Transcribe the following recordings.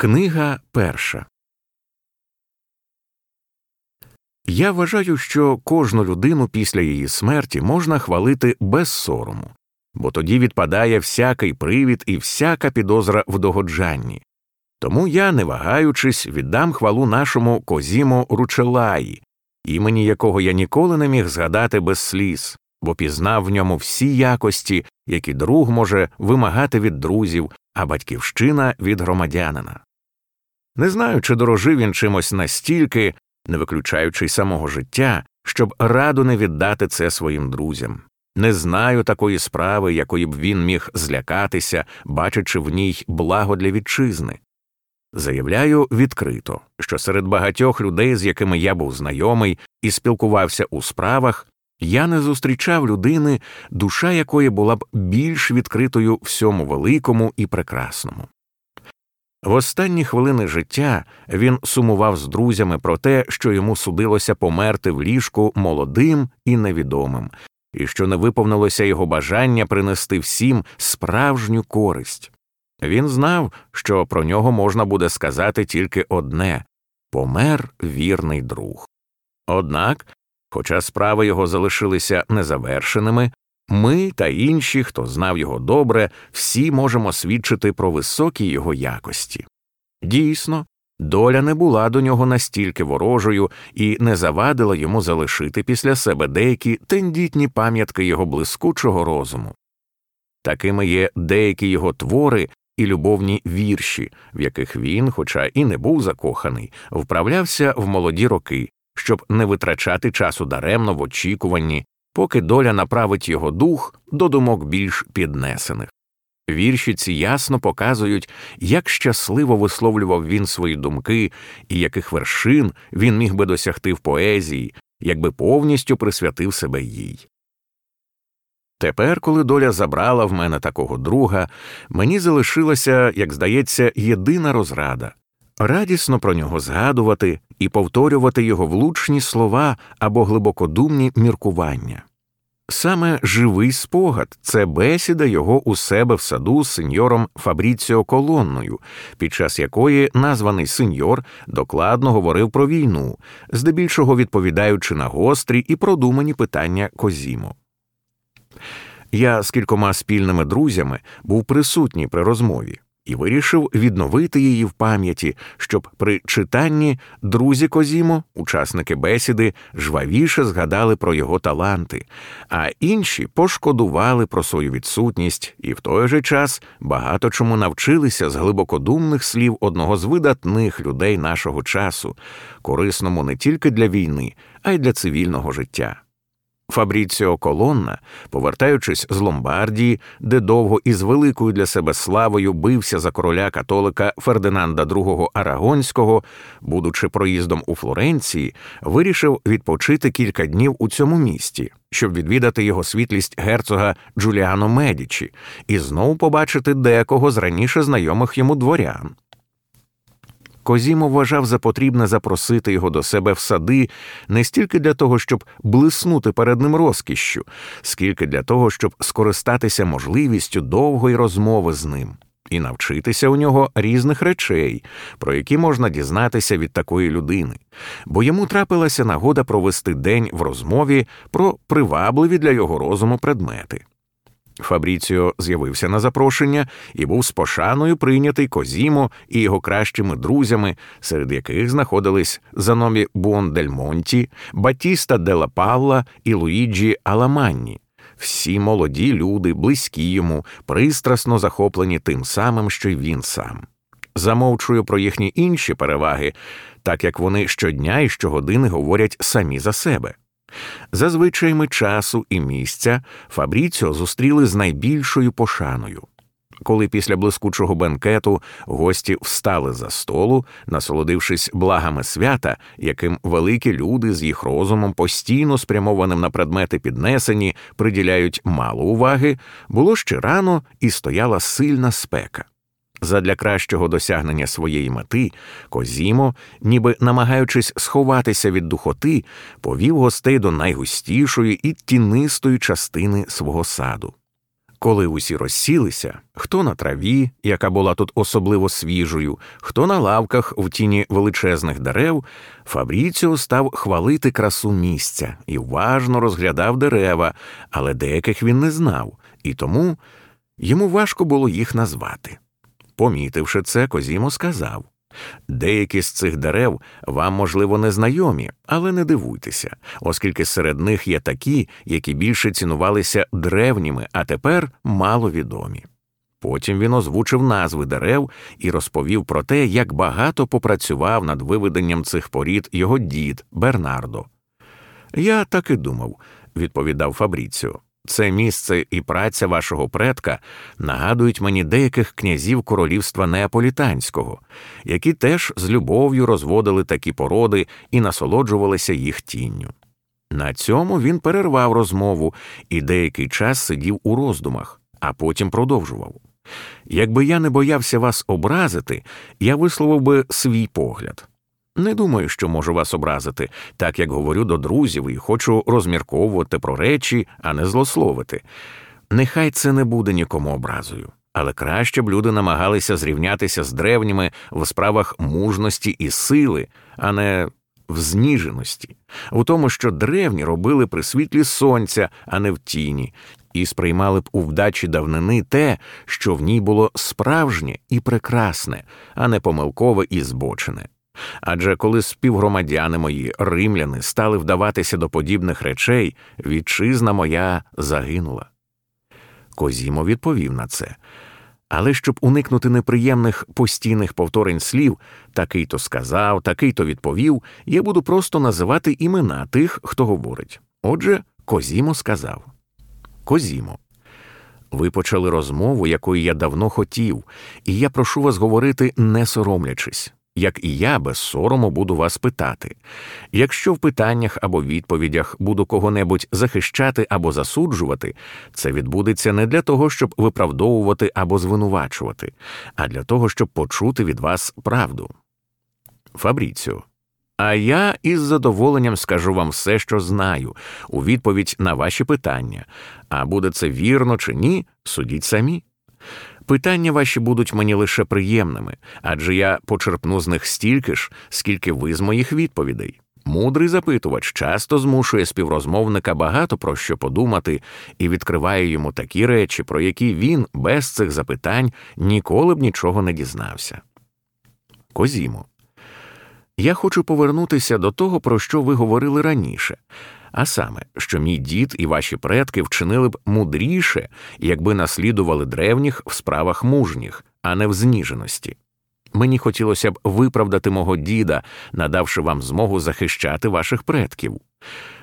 Книга перша. Я вважаю, що кожну людину після її смерті можна хвалити без сорому, бо тоді відпадає всякий привід і всяка підозра в догоджанні. Тому я, не вагаючись, віддам хвалу нашому козімо Ручелаї, імені якого я ніколи не міг згадати без сліз, бо пізнав в ньому всі якості, які друг може вимагати від друзів, а батьківщина від громадянина. Не знаю, чи дорожив він чимось настільки, не виключаючи й самого життя, щоб раду не віддати це своїм друзям. Не знаю такої справи, якої б він міг злякатися, бачачи в ній благо для вітчизни. Заявляю відкрито, що серед багатьох людей, з якими я був знайомий і спілкувався у справах, я не зустрічав людини, душа якої була б більш відкритою всьому великому і прекрасному. В останні хвилини життя він сумував з друзями про те, що йому судилося померти в ліжку молодим і невідомим, і що не виповнилося його бажання принести всім справжню користь. Він знав, що про нього можна буде сказати тільки одне помер вірний друг. Однак, хоча справи його залишилися незавершеними, ми та інші, хто знав його добре, всі можемо свідчити про високі його якості. Дійсно, доля не була до нього настільки ворожою і не завадила йому залишити після себе деякі тендітні пам'ятки його блискучого розуму. Такими є деякі його твори і любовні вірші, в яких він, хоча і не був закоханий, вправлявся в молоді роки, щоб не витрачати часу даремно в очікуванні поки доля направить його дух до думок більш піднесених. Вірші ці ясно показують, як щасливо висловлював він свої думки і яких вершин він міг би досягти в поезії, якби повністю присвятив себе їй. Тепер, коли доля забрала в мене такого друга, мені залишилася, як здається, єдина розрада радісно про нього згадувати і повторювати його влучні слова або глибокодумні міркування. Саме живий спогад це бесіда його у себе в саду з сеньором Фабріціо Колонною, під час якої названий сеньор докладно говорив про війну, здебільшого відповідаючи на гострі і продумані питання Козімо. Я з кількома спільними друзями був присутній при розмові і вирішив відновити її в пам'яті, щоб при читанні друзі Козімо, учасники бесіди, жвавіше згадали про його таланти, а інші пошкодували про свою відсутність і в той же час багато чому навчилися з глибокодумних слів одного з видатних людей нашого часу, корисному не тільки для війни, а й для цивільного життя. Фабріціо Колонна, повертаючись з Ломбардії, де довго і з великою для себе славою бився за короля католика Фердинанда II Арагонського, будучи проїздом у Флоренції, вирішив відпочити кілька днів у цьому місті, щоб відвідати його світлість герцога Джуліано Медічі і знову побачити декого з раніше знайомих йому дворян. Козімо вважав за потрібне запросити його до себе в сади не стільки для того, щоб блиснути перед ним розкішшю, скільки для того, щоб скористатися можливістю довгої розмови з ним і навчитися у нього різних речей, про які можна дізнатися від такої людини, бо йому трапилася нагода провести день в розмові про привабливі для його розуму предмети. Фабріціо з'явився на запрошення і був з пошаною прийнятий Козімо і його кращими друзями, серед яких знаходились Заномі Буондельмонті, Батіста Делла Палла і Луїджі Аламанні. Всі молоді люди, близькі йому, пристрасно захоплені тим самим, що й він сам. Замовчую про їхні інші переваги, так як вони щодня і щогодини говорять самі за себе. За звичаями часу і місця Фабріціо зустріли з найбільшою пошаною. Коли після блискучого бенкету гості встали за столу, насолодившись благами свята, яким великі люди з їх розумом, постійно спрямованим на предмети піднесені, приділяють мало уваги, було ще рано і стояла сильна спека. Задля кращого досягнення своєї мети Козімо, ніби намагаючись сховатися від духоти, повів гостей до найгустішої і тінистої частини свого саду. Коли усі розсілися, хто на траві, яка була тут особливо свіжою, хто на лавках в тіні величезних дерев, Фабріціо став хвалити красу місця і уважно розглядав дерева, але деяких він не знав, і тому йому важко було їх назвати. Помітивши це, Козімо сказав Деякі з цих дерев вам, можливо, не знайомі, але не дивуйтеся, оскільки серед них є такі, які більше цінувалися древніми, а тепер маловідомі. Потім він озвучив назви дерев і розповів про те, як багато попрацював над виведенням цих порід його дід Бернардо. Я так і думав, відповідав Фабріціо. Це місце і праця вашого предка нагадують мені деяких князів королівства Неаполітанського, які теж з любов'ю розводили такі породи і насолоджувалися їх тінню. На цьому він перервав розмову і деякий час сидів у роздумах, а потім продовжував. Якби я не боявся вас образити, я висловив би свій погляд. Не думаю, що можу вас образити, так як говорю до друзів і хочу розмірковувати про речі, а не злословити. Нехай це не буде нікому образою, але краще б люди намагалися зрівнятися з древніми в справах мужності і сили, а не в зніженості, у тому, що древні робили при світлі сонця, а не в тіні, і сприймали б у вдачі давнини те, що в ній було справжнє і прекрасне, а не помилкове і збочене. Адже коли співгромадяни мої римляни стали вдаватися до подібних речей, вітчизна моя загинула. Козімо відповів на це. Але щоб уникнути неприємних постійних повторень слів, такий то сказав, такий то відповів, я буду просто називати імена тих, хто говорить. Отже, Козімо сказав Козімо. Ви почали розмову, якої я давно хотів, і я прошу вас говорити, не соромлячись як і я без сорому буду вас питати. Якщо в питаннях або відповідях буду кого-небудь захищати або засуджувати, це відбудеться не для того, щоб виправдовувати або звинувачувати, а для того, щоб почути від вас правду. Фабріціо. А я із задоволенням скажу вам все, що знаю, у відповідь на ваші питання. А буде це вірно чи ні, судіть самі. Питання ваші будуть мені лише приємними, адже я почерпну з них стільки ж, скільки ви з моїх відповідей. Мудрий запитувач часто змушує співрозмовника багато про що подумати і відкриває йому такі речі, про які він без цих запитань ніколи б нічого не дізнався. Козімо. Я хочу повернутися до того, про що ви говорили раніше, а саме, що мій дід і ваші предки вчинили б мудріше, якби наслідували древніх в справах мужніх, а не в зніженості. Мені хотілося б виправдати мого діда, надавши вам змогу захищати ваших предків.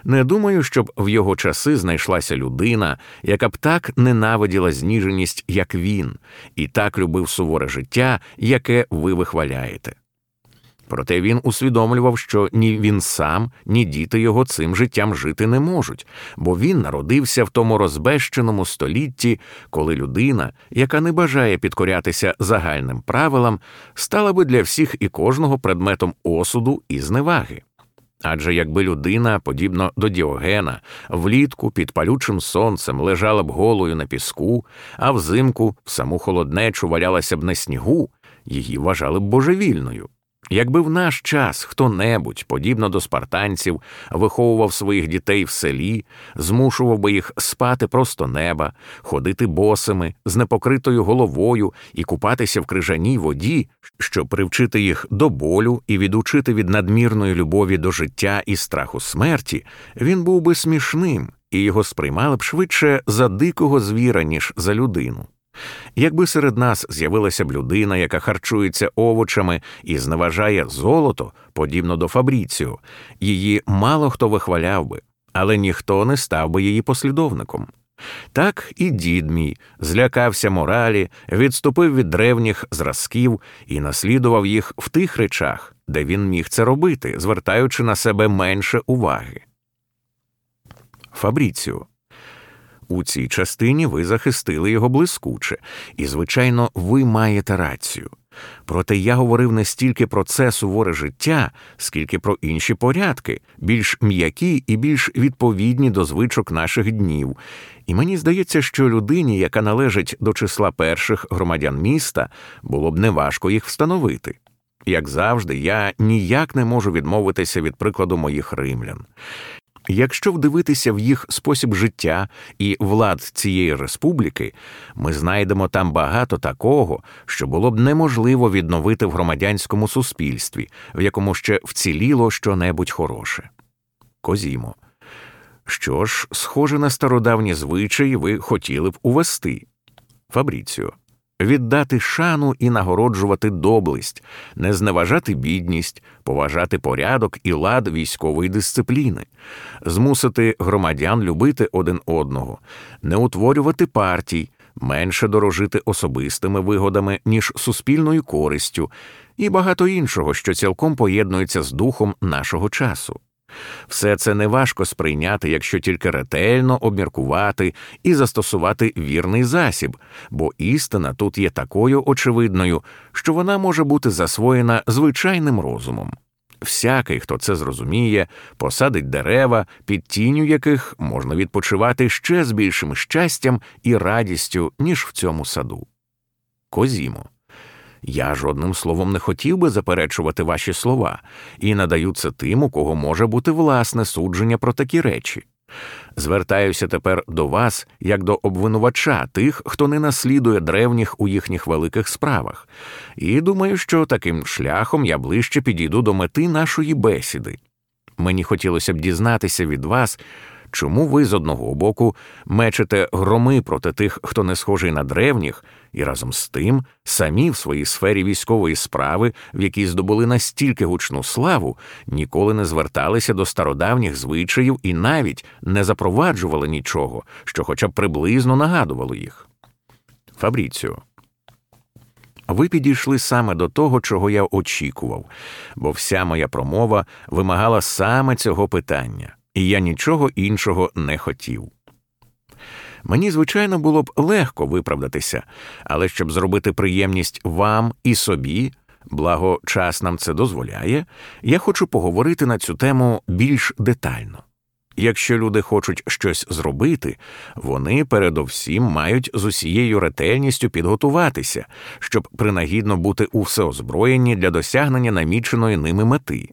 Не думаю, щоб в його часи знайшлася людина, яка б так ненавиділа зніженість, як він, і так любив суворе життя, яке ви вихваляєте. Проте він усвідомлював, що ні він сам, ні діти його цим життям жити не можуть, бо він народився в тому розбещеному столітті, коли людина, яка не бажає підкорятися загальним правилам, стала би для всіх і кожного предметом осуду і зневаги. Адже якби людина, подібно до Діогена, влітку під палючим сонцем лежала б голою на піску, а взимку в саму холоднечу валялася б на снігу, її вважали б божевільною. Якби в наш час хто небудь, подібно до спартанців, виховував своїх дітей в селі, змушував би їх спати просто неба, ходити босими, з непокритою головою і купатися в крижаній воді, щоб привчити їх до болю і відучити від надмірної любові до життя і страху смерті, він був би смішним, і його сприймали б швидше за дикого звіра, ніж за людину. Якби серед нас з'явилася б людина, яка харчується овочами і зневажає золото, подібно до Фабріціо, її мало хто вихваляв би, але ніхто не став би її послідовником. Так і дід мій злякався моралі, відступив від древніх зразків і наслідував їх в тих речах, де він міг це робити, звертаючи на себе менше уваги. Фабріціо у цій частині ви захистили його блискуче, і, звичайно, ви маєте рацію. Проте я говорив не стільки про це суворе життя, скільки про інші порядки, більш м'які і більш відповідні до звичок наших днів. І мені здається, що людині, яка належить до числа перших громадян міста, було б неважко їх встановити. Як завжди, я ніяк не можу відмовитися від прикладу моїх римлян. Якщо вдивитися в їх спосіб життя і влад цієї республіки, ми знайдемо там багато такого, що було б неможливо відновити в громадянському суспільстві, в якому ще вціліло щонебудь хороше. Козімо. Що ж, схоже на стародавні звичаї, ви хотіли б увести? Фабріціо віддати шану і нагороджувати доблесть, не зневажати бідність, поважати порядок і лад військової дисципліни, змусити громадян любити один одного, не утворювати партій, менше дорожити особистими вигодами, ніж суспільною користю, і багато іншого, що цілком поєднується з духом нашого часу. Все це неважко сприйняти, якщо тільки ретельно обміркувати і застосувати вірний засіб, бо істина тут є такою очевидною, що вона може бути засвоєна звичайним розумом. Всякий, хто це зрозуміє, посадить дерева, під тінню яких можна відпочивати ще з більшим щастям і радістю, ніж в цьому саду. Козімо. Я жодним словом не хотів би заперечувати ваші слова і надаю це тим, у кого може бути власне судження про такі речі. Звертаюся тепер до вас як до обвинувача тих, хто не наслідує древніх у їхніх великих справах, і думаю, що таким шляхом я ближче підійду до мети нашої бесіди. Мені хотілося б дізнатися від вас, Чому ви з одного боку мечете громи проти тих, хто не схожий на древніх, і разом з тим самі в своїй сфері військової справи, в якій здобули настільки гучну славу, ніколи не зверталися до стародавніх звичаїв і навіть не запроваджували нічого, що хоча б приблизно нагадувало їх? Фабріціо. Ви підійшли саме до того, чого я очікував, бо вся моя промова вимагала саме цього питання і я нічого іншого не хотів. Мені, звичайно, було б легко виправдатися, але щоб зробити приємність вам і собі, благо час нам це дозволяє, я хочу поговорити на цю тему більш детально. Якщо люди хочуть щось зробити, вони передовсім мають з усією ретельністю підготуватися, щоб принагідно бути у всеозброєнні для досягнення наміченої ними мети.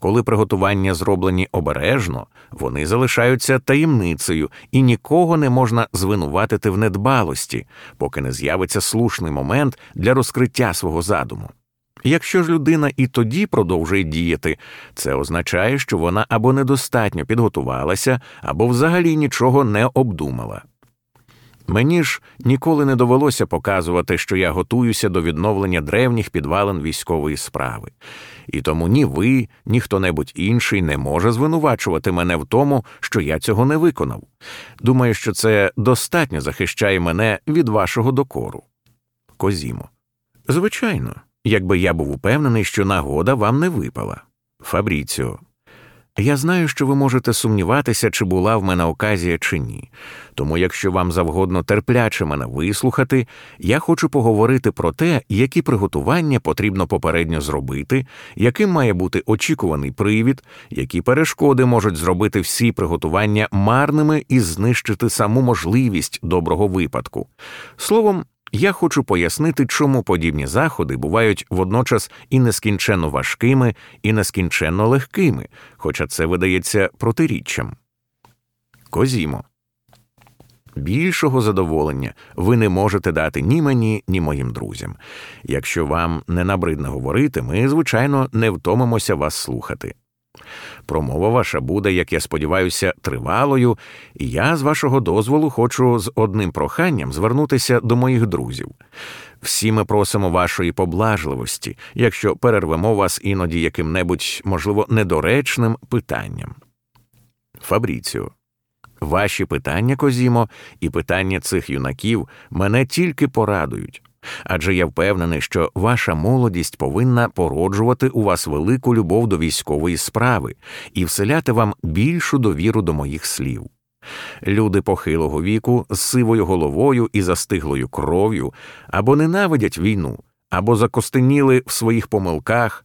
Коли приготування зроблені обережно, вони залишаються таємницею і нікого не можна звинуватити в недбалості, поки не з'явиться слушний момент для розкриття свого задуму. Якщо ж людина і тоді продовжує діяти, це означає, що вона або недостатньо підготувалася, або взагалі нічого не обдумала. Мені ж ніколи не довелося показувати, що я готуюся до відновлення древніх підвалин військової справи, і тому ні ви, ні хто небудь інший не може звинувачувати мене в тому, що я цього не виконав. Думаю, що це достатньо захищає мене від вашого докору. Козімо. Звичайно, якби я був упевнений, що нагода вам не випала. Фабріціо. Я знаю, що ви можете сумніватися, чи була в мене оказія чи ні. Тому, якщо вам завгодно терпляче мене вислухати, я хочу поговорити про те, які приготування потрібно попередньо зробити, яким має бути очікуваний привід, які перешкоди можуть зробити всі приготування марними і знищити саму можливість доброго випадку. Словом, я хочу пояснити, чому подібні заходи бувають водночас і нескінченно важкими, і нескінченно легкими, хоча це видається протиріччям. Козімо. Більшого задоволення ви не можете дати ні мені, ні моїм друзям. Якщо вам не набридно говорити, ми, звичайно, не втомимося вас слухати. Промова ваша буде, як я сподіваюся, тривалою, і я, з вашого дозволу, хочу з одним проханням звернутися до моїх друзів. Всі ми просимо вашої поблажливості, якщо перервемо вас іноді яким-небудь, можливо, недоречним питанням. Фабріціо. Ваші питання, Козімо, і питання цих юнаків мене тільки порадують адже я впевнений, що ваша молодість повинна породжувати у вас велику любов до військової справи і вселяти вам більшу довіру до моїх слів. Люди похилого віку з сивою головою і застиглою кров'ю або ненавидять війну, або закостеніли в своїх помилках,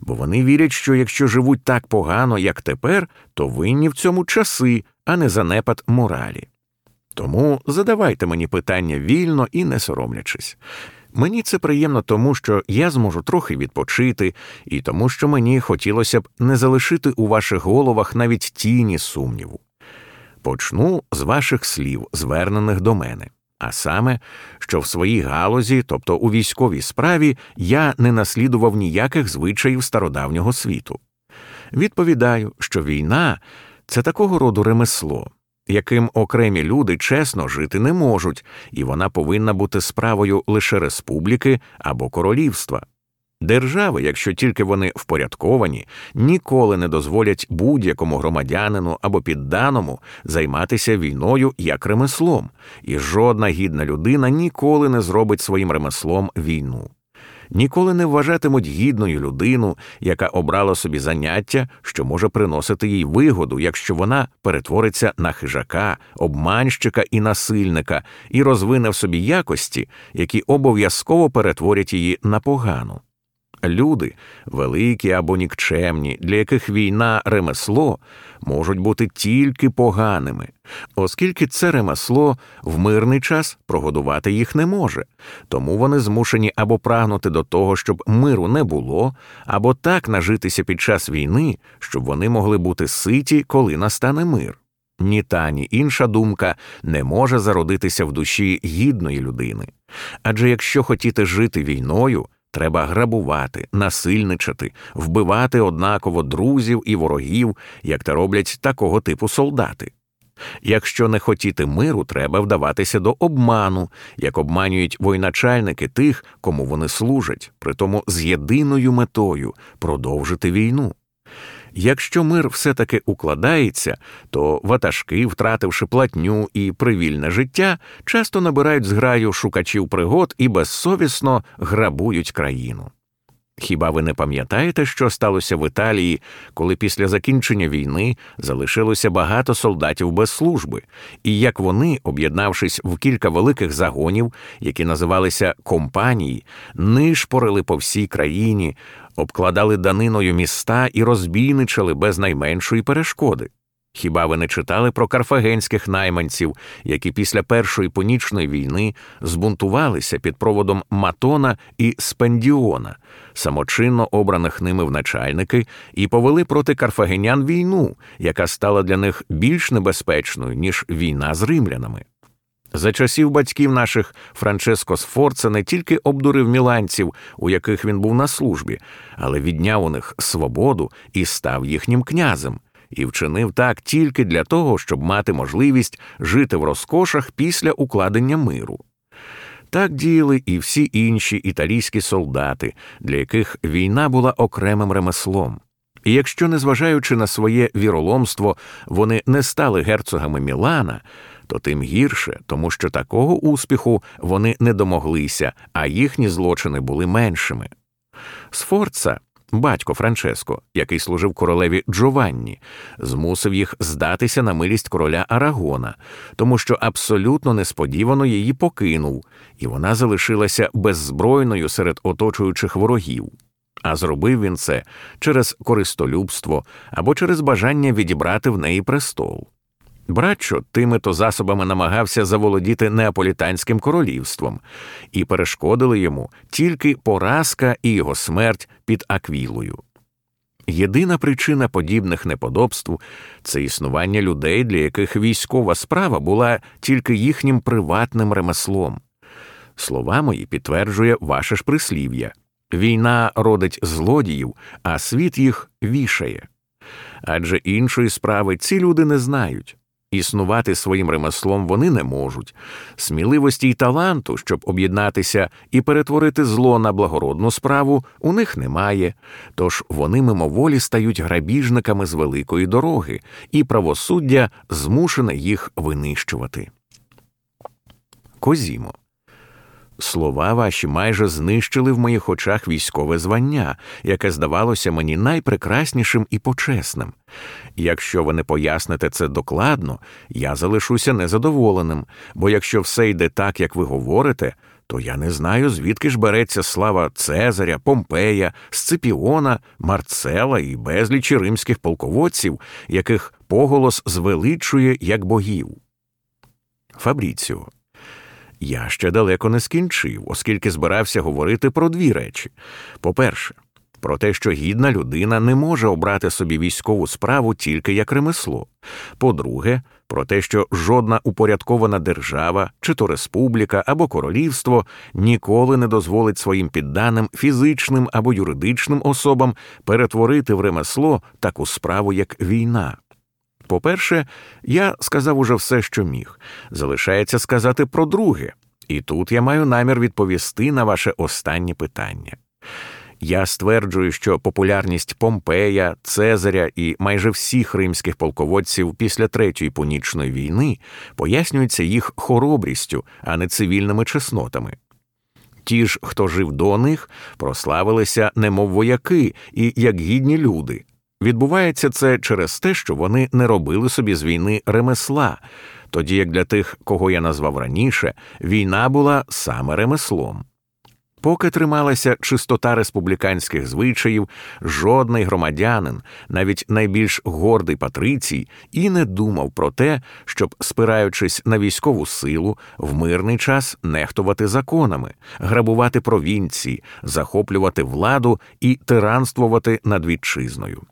бо вони вірять, що якщо живуть так погано, як тепер, то винні в цьому часи, а не занепад моралі. Тому задавайте мені питання вільно і не соромлячись. Мені це приємно тому, що я зможу трохи відпочити, і тому, що мені хотілося б не залишити у ваших головах навіть тіні сумніву. Почну з ваших слів, звернених до мене, а саме, що в своїй галузі, тобто у військовій справі, я не наслідував ніяких звичаїв стародавнього світу. Відповідаю, що війна це такого роду ремесло, яким окремі люди чесно жити не можуть, і вона повинна бути справою лише республіки або королівства. Держави, якщо тільки вони впорядковані, ніколи не дозволять будь-якому громадянину або підданому займатися війною як ремеслом, і жодна гідна людина ніколи не зробить своїм ремеслом війну ніколи не вважатимуть гідною людину, яка обрала собі заняття, що може приносити їй вигоду, якщо вона перетвориться на хижака, обманщика і насильника і розвине в собі якості, які обов'язково перетворять її на погану. Люди, великі або нікчемні, для яких війна ремесло, можуть бути тільки поганими, оскільки це ремесло в мирний час прогодувати їх не може, тому вони змушені або прагнути до того, щоб миру не було, або так нажитися під час війни, щоб вони могли бути ситі, коли настане мир. Ні та, ні інша думка не може зародитися в душі гідної людини. Адже якщо хотіти жити війною, Треба грабувати, насильничати, вбивати однаково друзів і ворогів, як те роблять такого типу солдати. Якщо не хотіти миру, треба вдаватися до обману, як обманюють воєначальники тих, кому вони служать, притому з єдиною метою продовжити війну. Якщо мир все таки укладається, то ватажки, втративши платню і привільне життя, часто набирають зграю шукачів пригод і безсовісно грабують країну. Хіба ви не пам'ятаєте, що сталося в Італії, коли після закінчення війни залишилося багато солдатів без служби, і як вони, об'єднавшись в кілька великих загонів, які називалися компанії, нишпорили по всій країні, обкладали даниною міста і розбійничали без найменшої перешкоди? Хіба ви не читали про карфагенських найманців, які після Першої понічної війни збунтувалися під проводом Матона і Спендіона, самочинно обраних ними в начальники, і повели проти карфагенян війну, яка стала для них більш небезпечною, ніж війна з римлянами? За часів батьків наших Франческо Сфорца не тільки обдурив міланців, у яких він був на службі, але відняв у них свободу і став їхнім князем і вчинив так тільки для того, щоб мати можливість жити в розкошах після укладення миру. Так діяли і всі інші італійські солдати, для яких війна була окремим ремеслом. І якщо, незважаючи на своє віроломство, вони не стали герцогами Мілана, то тим гірше, тому що такого успіху вони не домоглися, а їхні злочини були меншими. Сфорца батько Франческо, який служив королеві Джованні, змусив їх здатися на милість короля Арагона, тому що абсолютно несподівано її покинув, і вона залишилася беззбройною серед оточуючих ворогів. А зробив він це через користолюбство або через бажання відібрати в неї престол. Братчо тими то засобами намагався заволодіти неаполітанським королівством, і перешкодили йому тільки поразка і його смерть під Аквілою. Єдина причина подібних неподобств це існування людей, для яких військова справа була тільки їхнім приватним ремеслом. Слова мої підтверджує ваше ж прислів'я війна родить злодіїв, а світ їх вішає. Адже іншої справи ці люди не знають. Існувати своїм ремеслом вони не можуть, сміливості й таланту, щоб об'єднатися і перетворити зло на благородну справу, у них немає, тож вони мимоволі стають грабіжниками з великої дороги, і правосуддя змушене їх винищувати. Козімо. Слова ваші майже знищили в моїх очах військове звання, яке здавалося мені найпрекраснішим і почесним. Якщо ви не поясните це докладно, я залишуся незадоволеним, бо якщо все йде так, як ви говорите, то я не знаю, звідки ж береться слава Цезаря, Помпея, Сципіона, Марцела і безлічі римських полководців, яких поголос звеличує як богів. Фабріціо. Я ще далеко не скінчив, оскільки збирався говорити про дві речі. По-перше, про те, що гідна людина не може обрати собі військову справу тільки як ремесло. По-друге, про те, що жодна упорядкована держава, чи то республіка або королівство ніколи не дозволить своїм підданим фізичним або юридичним особам перетворити в ремесло таку справу, як війна. По-перше, я сказав уже все, що міг. Залишається сказати про друге, і тут я маю намір відповісти на ваше останнє питання. Я стверджую, що популярність Помпея, Цезаря і майже всіх римських полководців після Третьої Пунічної війни пояснюється їх хоробрістю, а не цивільними чеснотами. Ті ж, хто жив до них, прославилися немов вояки і як гідні люди. Відбувається це через те, що вони не робили собі з війни ремесла, тоді як для тих, кого я назвав раніше, війна була саме ремеслом. Поки трималася чистота республіканських звичаїв, жодний громадянин, навіть найбільш гордий патрицій, і не думав про те, щоб, спираючись на військову силу, в мирний час нехтувати законами, грабувати провінції, захоплювати владу і тиранствувати над вітчизною.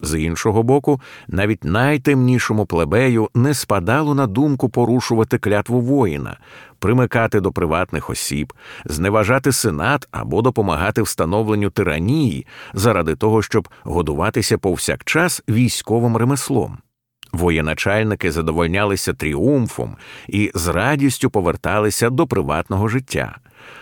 З іншого боку, навіть найтемнішому плебею не спадало на думку порушувати клятву воїна, примикати до приватних осіб, зневажати сенат або допомагати встановленню тиранії заради того, щоб годуватися повсякчас військовим ремеслом. Воєначальники задовольнялися тріумфом і з радістю поверталися до приватного життя.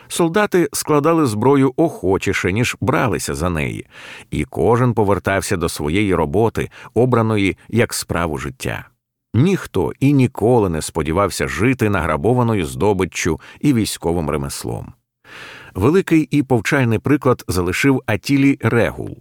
Солдати складали зброю охочіше, ніж бралися за неї, і кожен повертався до своєї роботи, обраної як справу життя. Ніхто і ніколи не сподівався жити награбованою здобиччю і військовим ремеслом. Великий і повчальний приклад залишив Атілі Регул.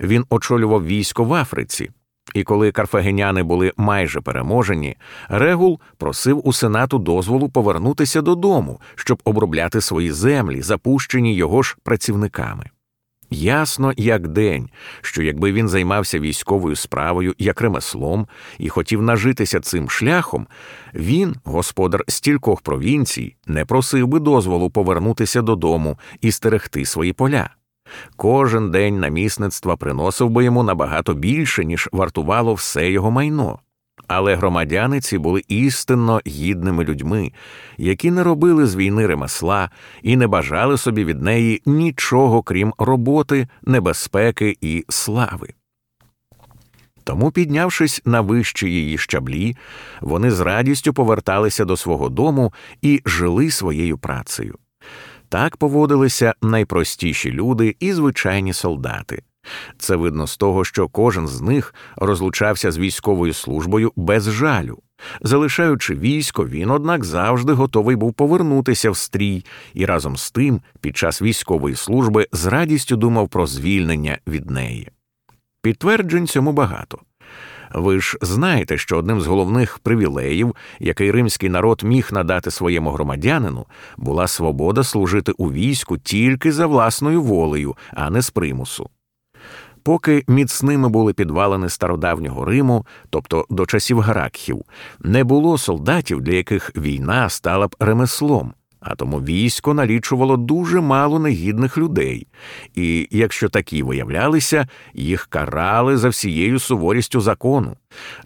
Він очолював військо в Африці, і коли карфагеняни були майже переможені, Регул просив у сенату дозволу повернутися додому, щоб обробляти свої землі, запущені його ж працівниками. Ясно, як день, що якби він займався військовою справою як ремеслом і хотів нажитися цим шляхом, він, господар стількох провінцій, не просив би дозволу повернутися додому і стерегти свої поля. Кожен день намісництва приносив би йому набагато більше, ніж вартувало все його майно. Але громадяни ці були істинно гідними людьми, які не робили з війни ремесла і не бажали собі від неї нічого крім роботи, небезпеки і слави. Тому, піднявшись на вищі її щаблі, вони з радістю поверталися до свого дому і жили своєю працею. Так поводилися найпростіші люди і звичайні солдати. Це видно з того, що кожен з них розлучався з військовою службою без жалю. Залишаючи військо, він, однак, завжди готовий був повернутися в стрій і разом з тим, під час військової служби, з радістю думав про звільнення від неї. Підтверджень цьому багато. Ви ж знаєте, що одним з головних привілеїв, який римський народ міг надати своєму громадянину, була свобода служити у війську тільки за власною волею, а не з примусу. Поки міцними були підвалини стародавнього Риму, тобто до часів Гракхів, не було солдатів, для яких війна стала б ремеслом, а тому військо налічувало дуже мало негідних людей, і якщо такі виявлялися, їх карали за всією суворістю закону.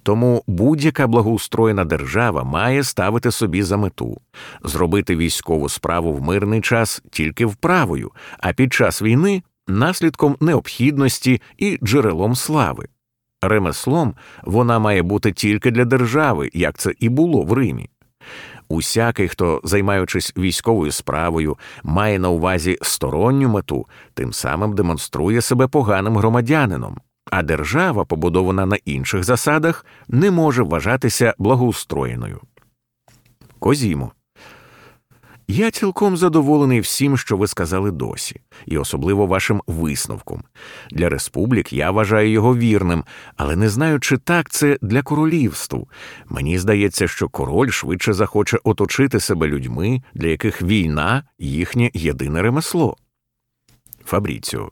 Тому будь-яка благоустроєна держава має ставити собі за мету зробити військову справу в мирний час тільки вправою, а під час війни наслідком необхідності і джерелом слави. Ремеслом вона має бути тільки для держави, як це і було в Римі. Усякий, хто, займаючись військовою справою, має на увазі сторонню мету, тим самим демонструє себе поганим громадянином, а держава, побудована на інших засадах, не може вважатися благоустроєною. Козімо. Я цілком задоволений всім, що ви сказали досі, і особливо вашим висновком. Для республік я вважаю його вірним, але не знаю, чи так це для королівству. Мені здається, що король швидше захоче оточити себе людьми, для яких війна їхнє єдине ремесло. Фабріціо.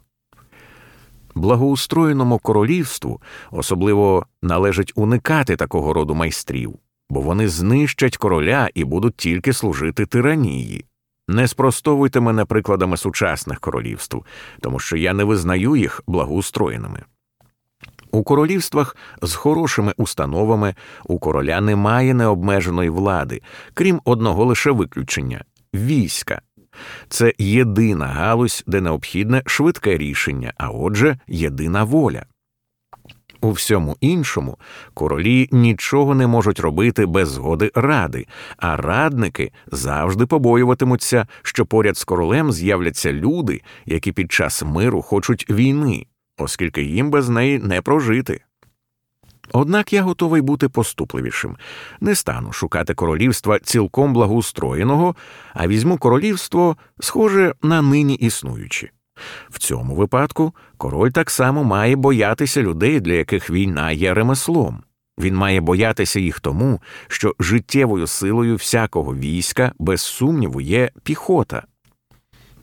Благоустроєному королівству особливо належить уникати такого роду майстрів бо вони знищать короля і будуть тільки служити тиранії. Не спростовуйте мене прикладами сучасних королівств, тому що я не визнаю їх благоустроєними. У королівствах з хорошими установами у короля немає необмеженої влади, крім одного лише виключення війська. Це єдина галузь, де необхідне швидке рішення, а отже, єдина воля. У всьому іншому королі нічого не можуть робити без згоди ради, а радники завжди побоюватимуться, що поряд з королем з'являться люди, які під час миру хочуть війни, оскільки їм без неї не прожити. Однак я готовий бути поступливішим, не стану шукати королівства цілком благоустроєного, а візьму королівство, схоже на нині існуючі. В цьому випадку король так само має боятися людей, для яких війна є ремеслом. Він має боятися їх тому, що життєвою силою всякого війська, без сумніву, є піхота.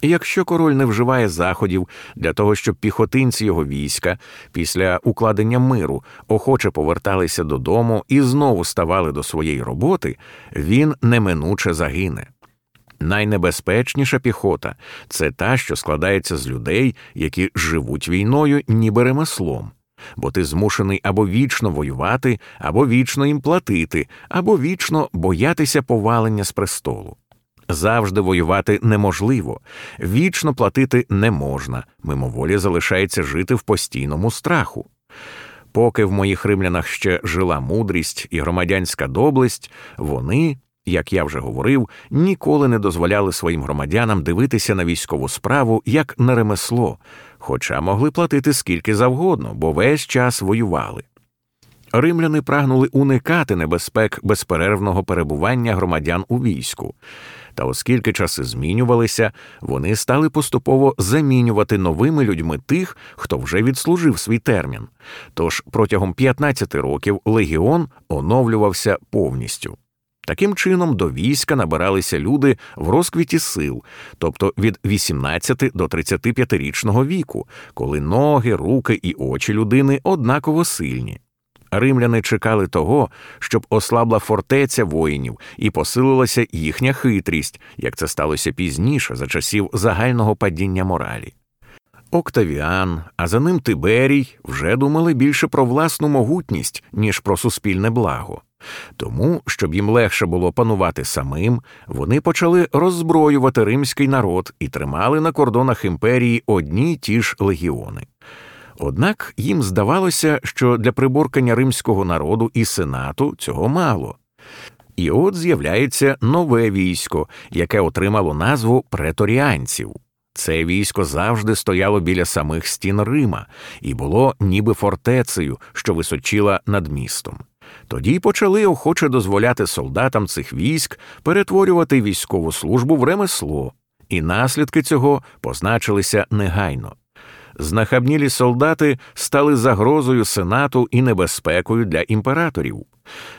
І якщо король не вживає заходів для того, щоб піхотинці його війська після укладення миру охоче поверталися додому і знову ставали до своєї роботи, він неминуче загине. Найнебезпечніша піхота це та, що складається з людей, які живуть війною, ніби ремеслом, бо ти змушений або вічно воювати, або вічно їм платити, або вічно боятися повалення з престолу. Завжди воювати неможливо, вічно платити не можна, мимоволі залишається жити в постійному страху. Поки в моїх римлянах ще жила мудрість і громадянська доблесть, вони як я вже говорив, ніколи не дозволяли своїм громадянам дивитися на військову справу як на ремесло, хоча могли платити скільки завгодно, бо весь час воювали. Римляни прагнули уникати небезпек безперервного перебування громадян у війську, та оскільки часи змінювалися, вони стали поступово замінювати новими людьми тих, хто вже відслужив свій термін. Тож протягом 15 років легіон оновлювався повністю. Таким чином, до війська набиралися люди в розквіті сил, тобто від 18 до 35-річного віку, коли ноги, руки і очі людини однаково сильні. Римляни чекали того, щоб ослабла фортеця воїнів і посилилася їхня хитрість, як це сталося пізніше за часів загального падіння моралі. Октавіан, а за ним Тиберій вже думали більше про власну могутність, ніж про суспільне благо. Тому, щоб їм легше було панувати самим, вони почали роззброювати римський народ і тримали на кордонах імперії одні й ті ж легіони. Однак їм здавалося, що для приборкання римського народу і сенату цього мало. І от з'являється нове військо, яке отримало назву преторіанців. Це військо завжди стояло біля самих стін Рима і було ніби фортецею, що височила над містом. Тоді почали охоче дозволяти солдатам цих військ перетворювати військову службу в ремесло, і наслідки цього позначилися негайно. Знахабнілі солдати стали загрозою сенату і небезпекою для імператорів.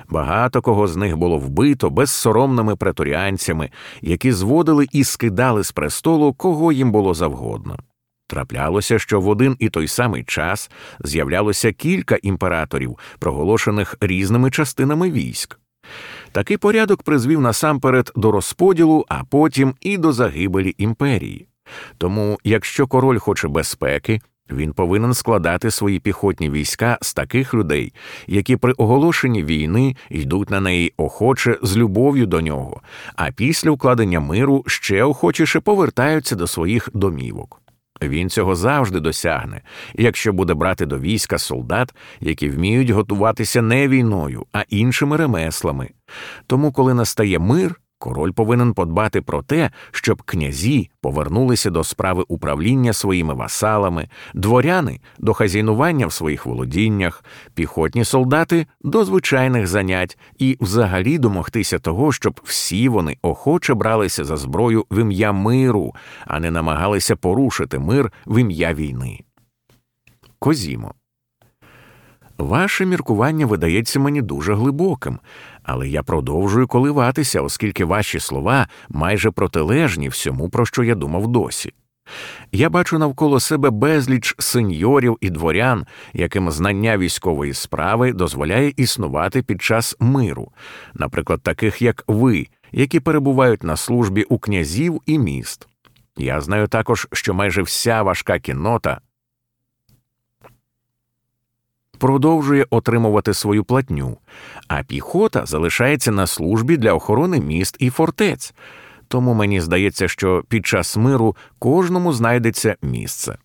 Багато кого з них було вбито безсоромними преторіанцями, які зводили і скидали з престолу, кого їм було завгодно. Траплялося, що в один і той самий час з'являлося кілька імператорів, проголошених різними частинами військ. Такий порядок призвів насамперед до розподілу, а потім і до загибелі імперії. Тому, якщо король хоче безпеки, він повинен складати свої піхотні війська з таких людей, які при оголошенні війни йдуть на неї охоче з любов'ю до нього, а після укладення миру ще охочіше повертаються до своїх домівок. Він цього завжди досягне, якщо буде брати до війська солдат, які вміють готуватися не війною, а іншими ремеслами. Тому, коли настає мир, Король повинен подбати про те, щоб князі повернулися до справи управління своїми васалами, дворяни до хазяйнування в своїх володіннях, піхотні солдати до звичайних занять і взагалі домогтися того, щоб всі вони охоче бралися за зброю в ім'я миру, а не намагалися порушити мир в ім'я війни. Козімо. Ваше міркування видається мені дуже глибоким, але я продовжую коливатися, оскільки ваші слова майже протилежні всьому, про що я думав досі. Я бачу навколо себе безліч сеньорів і дворян, яким знання військової справи дозволяє існувати під час миру, наприклад, таких як ви, які перебувають на службі у князів і міст. Я знаю також, що майже вся важка кіннота продовжує отримувати свою платню, а піхота залишається на службі для охорони міст і фортець. Тому мені здається, що під час миру кожному знайдеться місце.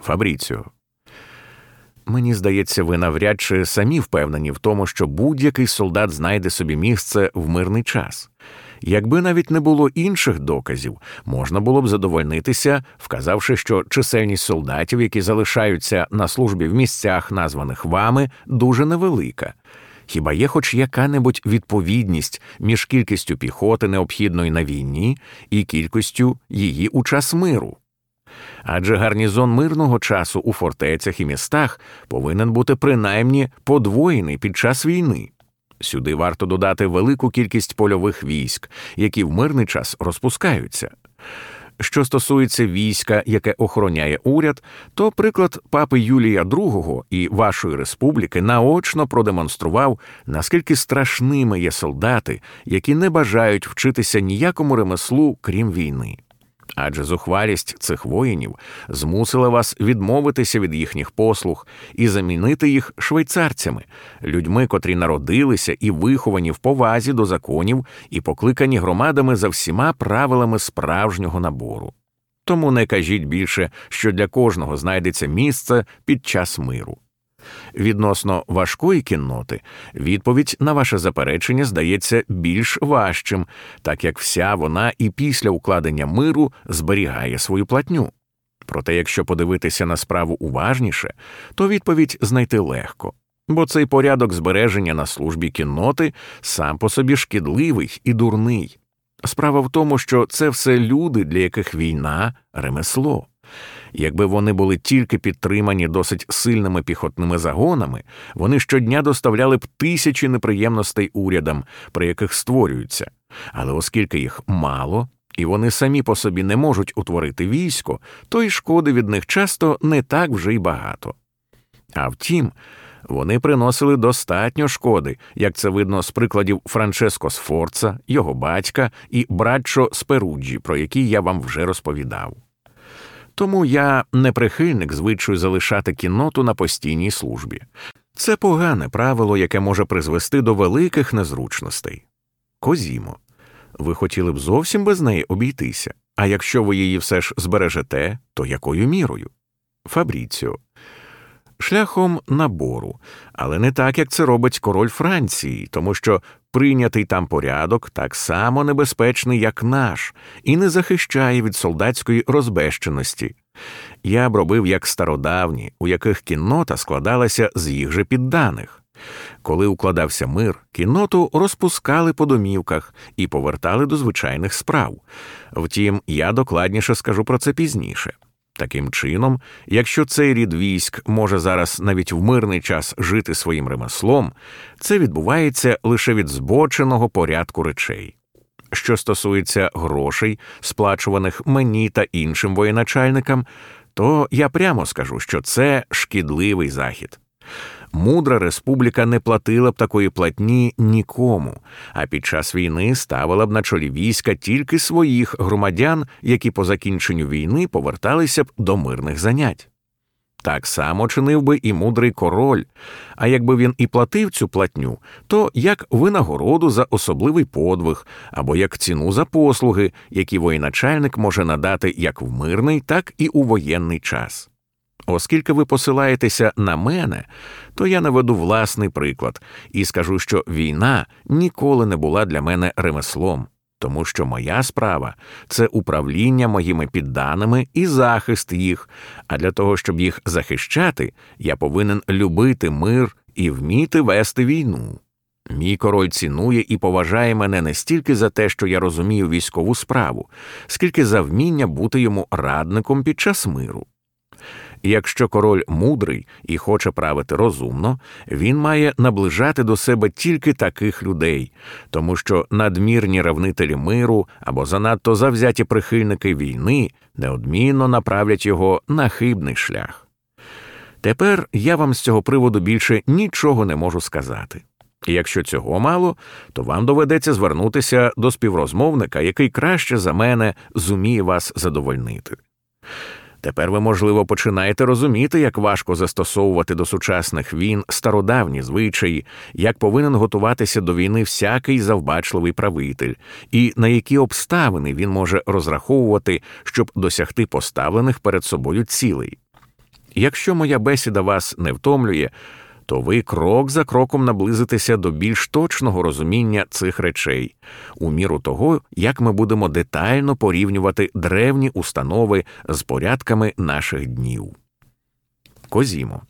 Фабріціо. Мені здається, ви навряд чи самі впевнені в тому, що будь-який солдат знайде собі місце в мирний час. Якби навіть не було інших доказів, можна було б задовольнитися, вказавши, що чисельність солдатів, які залишаються на службі в місцях, названих вами, дуже невелика. Хіба є хоч яка-небудь відповідність між кількістю піхоти, необхідної на війні, і кількістю її у час миру? Адже гарнізон мирного часу у фортецях і містах повинен бути принаймні подвоєний під час війни. Сюди варто додати велику кількість польових військ, які в мирний час розпускаються. Що стосується війська, яке охороняє уряд, то приклад папи Юлія II і вашої республіки наочно продемонстрував, наскільки страшними є солдати, які не бажають вчитися ніякому ремеслу, крім війни адже зухвалість цих воїнів змусила вас відмовитися від їхніх послуг і замінити їх швейцарцями, людьми, котрі народилися і виховані в повазі до законів і покликані громадами за всіма правилами справжнього набору. Тому не кажіть більше, що для кожного знайдеться місце під час миру. Відносно важкої кінноти, відповідь на ваше заперечення здається більш важчим, так як вся вона і після укладення миру зберігає свою платню. Проте, якщо подивитися на справу уважніше, то відповідь знайти легко, бо цей порядок збереження на службі кінноти сам по собі шкідливий і дурний. Справа в тому, що це все люди, для яких війна ремесло. Якби вони були тільки підтримані досить сильними піхотними загонами, вони щодня доставляли б тисячі неприємностей урядам, при яких створюються. Але оскільки їх мало, і вони самі по собі не можуть утворити військо, то й шкоди від них часто не так вже й багато. А втім, вони приносили достатньо шкоди, як це видно з прикладів Франческо Сфорца, його батька і братчо Сперуджі, про які я вам вже розповідав. Тому я не прихильник звичаю залишати кінноту на постійній службі. Це погане правило, яке може призвести до великих незручностей. Козімо, ви хотіли б зовсім без неї обійтися, а якщо ви її все ж збережете, то якою мірою? Фабріціо. Шляхом набору, але не так, як це робить король Франції, тому що прийнятий там порядок так само небезпечний, як наш, і не захищає від солдатської розбещеності. Я б робив як стародавні, у яких кіннота складалася з їх же підданих. Коли укладався мир, кінноту розпускали по домівках і повертали до звичайних справ. Втім, я докладніше скажу про це пізніше. Таким чином, якщо цей рід військ може зараз навіть в мирний час жити своїм ремеслом, це відбувається лише від збоченого порядку речей. Що стосується грошей, сплачуваних мені та іншим воєначальникам, то я прямо скажу, що це шкідливий захід мудра республіка не платила б такої платні нікому, а під час війни ставила б на чолі війська тільки своїх громадян, які по закінченню війни поверталися б до мирних занять. Так само чинив би і мудрий король, а якби він і платив цю платню, то як винагороду за особливий подвиг або як ціну за послуги, які воєначальник може надати як в мирний, так і у воєнний час. Оскільки ви посилаєтеся на мене, то я наведу власний приклад і скажу, що війна ніколи не була для мене ремеслом, тому що моя справа це управління моїми підданими і захист їх. А для того, щоб їх захищати, я повинен любити мир і вміти вести війну. Мій король цінує і поважає мене не стільки за те, що я розумію військову справу, скільки за вміння бути йому радником під час миру. Якщо король мудрий і хоче правити розумно, він має наближати до себе тільки таких людей, тому що надмірні ревнителі миру або занадто завзяті прихильники війни неодмінно направлять його на хибний шлях. Тепер я вам з цього приводу більше нічого не можу сказати. І якщо цього мало, то вам доведеться звернутися до співрозмовника, який краще за мене зуміє вас задовольнити. Тепер ви, можливо, починаєте розуміти, як важко застосовувати до сучасних війн стародавні звичаї, як повинен готуватися до війни всякий завбачливий правитель, і на які обставини він може розраховувати, щоб досягти поставлених перед собою цілей. Якщо моя бесіда вас не втомлює, то ви крок за кроком наблизитеся до більш точного розуміння цих речей, у міру того, як ми будемо детально порівнювати древні установи з порядками наших днів. Козімо.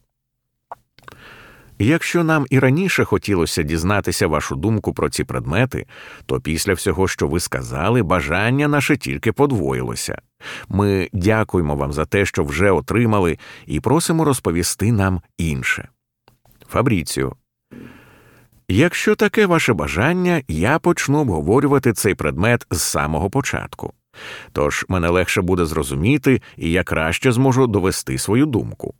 Якщо нам і раніше хотілося дізнатися вашу думку про ці предмети, то після всього, що ви сказали, бажання наше тільки подвоїлося. Ми дякуємо вам за те, що вже отримали, і просимо розповісти нам інше. Фабріціо. Якщо таке ваше бажання, я почну обговорювати цей предмет з самого початку. Тож мене легше буде зрозуміти, і я краще зможу довести свою думку.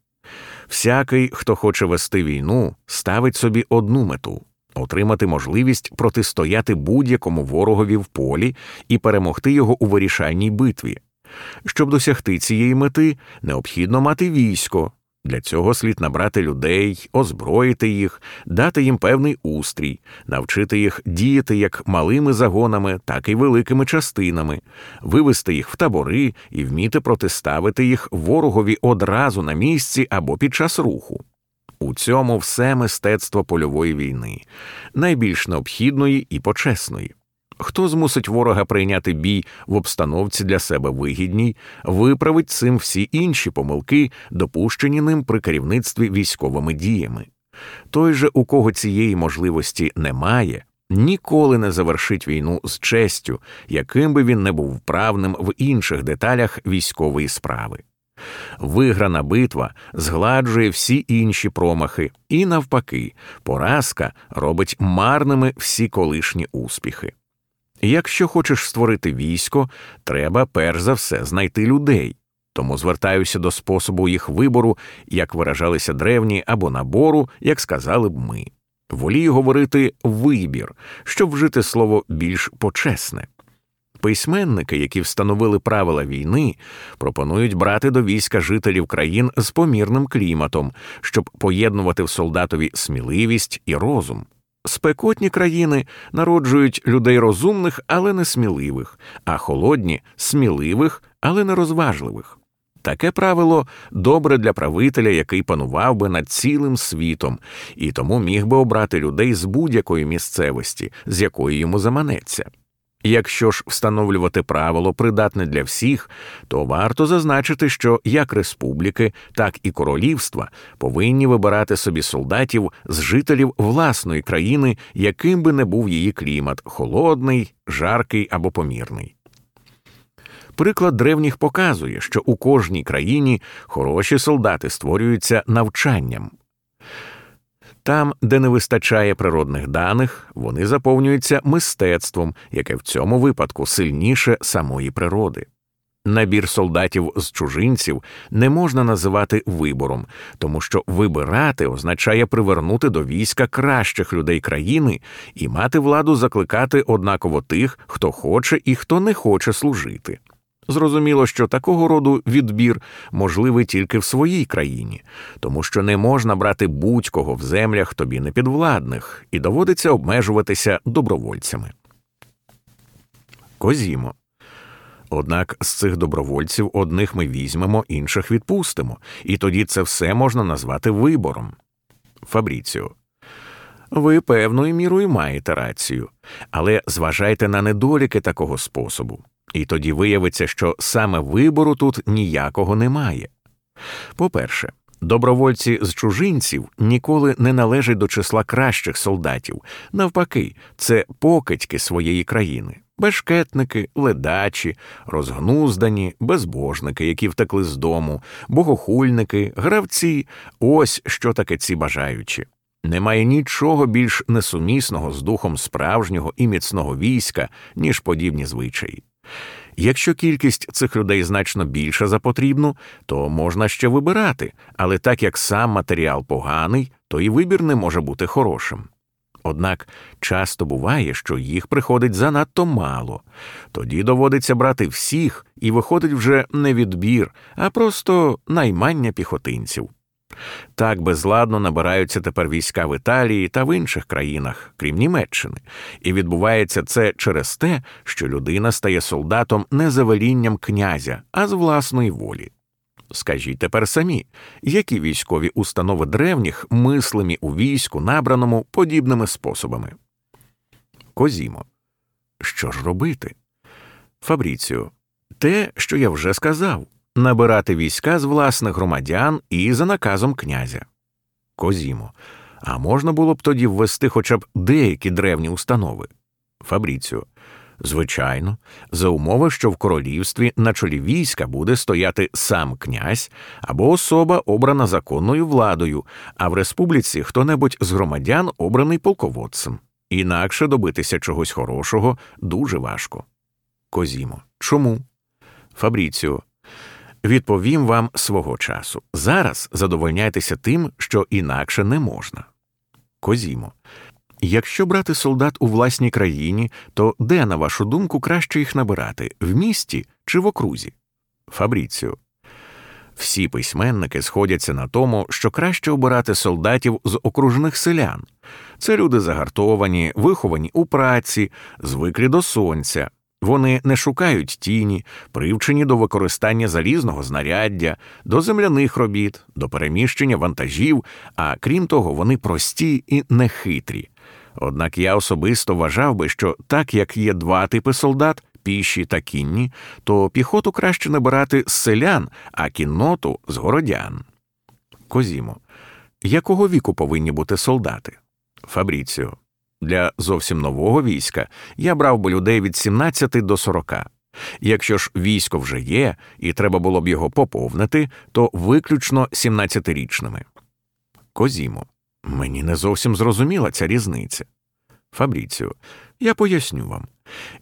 Всякий, хто хоче вести війну, ставить собі одну мету отримати можливість протистояти будь-якому ворогові в полі і перемогти його у вирішальній битві. Щоб досягти цієї мети, необхідно мати військо, для цього слід набрати людей, озброїти їх, дати їм певний устрій, навчити їх діяти як малими загонами, так і великими частинами, вивести їх в табори і вміти протиставити їх ворогові одразу на місці або під час руху. У цьому все мистецтво польової війни, найбільш необхідної і почесної. Хто змусить ворога прийняти бій в обстановці для себе вигідній, виправить цим всі інші помилки, допущені ним при керівництві військовими діями. Той же, у кого цієї можливості немає, ніколи не завершить війну з честю, яким би він не був вправним в інших деталях військової справи. Виграна битва згладжує всі інші промахи, і навпаки, поразка робить марними всі колишні успіхи. Якщо хочеш створити військо, треба перш за все знайти людей. Тому звертаюся до способу їх вибору, як виражалися древні, або набору, як сказали б ми. Волію говорити вибір, щоб вжити слово більш почесне. Письменники, які встановили правила війни, пропонують брати до війська жителів країн з помірним кліматом, щоб поєднувати в солдатові сміливість і розум. Спекотні країни народжують людей розумних, але не сміливих, а холодні сміливих, але не розважливих. Таке правило добре для правителя, який панував би над цілим світом, і тому міг би обрати людей з будь-якої місцевості, з якої йому заманеться. Якщо ж встановлювати правило придатне для всіх, то варто зазначити, що як республіки, так і королівства повинні вибирати собі солдатів з жителів власної країни, яким би не був її клімат холодний, жаркий або помірний. Приклад древніх показує, що у кожній країні хороші солдати створюються навчанням. Там, де не вистачає природних даних, вони заповнюються мистецтвом, яке в цьому випадку сильніше самої природи. Набір солдатів з чужинців не можна називати вибором, тому що вибирати означає привернути до війська кращих людей країни і мати владу закликати однаково тих, хто хоче і хто не хоче служити. Зрозуміло, що такого роду відбір можливий тільки в своїй країні, тому що не можна брати будь-кого в землях тобі непідвладних, і доводиться обмежуватися добровольцями. Козімо. Однак з цих добровольців одних ми візьмемо, інших відпустимо, і тоді це все можна назвати вибором. Фабріціо. Ви певною мірою маєте рацію, але зважайте на недоліки такого способу, і тоді виявиться, що саме вибору тут ніякого немає. По-перше, добровольці з чужинців ніколи не належать до числа кращих солдатів, навпаки, це покидьки своєї країни, бешкетники, ледачі, розгнуздані, безбожники, які втекли з дому, богохульники, гравці ось що таке ці бажаючі. Немає нічого більш несумісного з духом справжнього і міцного війська, ніж подібні звичаї. Якщо кількість цих людей значно більша за потрібну, то можна ще вибирати, але так як сам матеріал поганий, то і вибір не може бути хорошим. Однак часто буває, що їх приходить занадто мало, тоді доводиться брати всіх і виходить вже не відбір, а просто наймання піхотинців. Так безладно набираються тепер війська в Італії та в інших країнах, крім Німеччини, і відбувається це через те, що людина стає солдатом не за велінням князя, а з власної волі. Скажіть тепер самі, які військові установи древніх мислимі у війську, набраному подібними способами? Козімо. Що ж робити? Фабріціо. Те, що я вже сказав набирати війська з власних громадян і за наказом князя. Козімо. А можна було б тоді ввести хоча б деякі древні установи. Фабріціо. Звичайно, за умови, що в королівстві на чолі війська буде стояти сам князь або особа, обрана законною владою, а в республіці хто небудь з громадян обраний полководцем. Інакше добитися чогось хорошого дуже важко. Козімо. Чому? Фабріціо. Відповім вам свого часу. Зараз задовольняйтеся тим, що інакше не можна. Козімо. Якщо брати солдат у власній країні, то де, на вашу думку, краще їх набирати в місті чи в окрузі? Фабріціо. Всі письменники сходяться на тому, що краще обирати солдатів з окружних селян. Це люди загартовані, виховані у праці, звиклі до сонця, вони не шукають тіні, привчені до використання залізного знаряддя, до земляних робіт, до переміщення вантажів, а крім того, вони прості і нехитрі. Однак я особисто вважав би, що так як є два типи солдат піші та кінні, то піхоту краще набирати з селян, а кінноту з городян. Козімо. Якого віку повинні бути солдати? Фабріціо. Для зовсім нового війська я брав би людей від 17 до 40. Якщо ж військо вже є, і треба було б його поповнити, то виключно 17-річними. Козімо. Мені не зовсім зрозуміла ця різниця. Фабріціо, я поясню вам.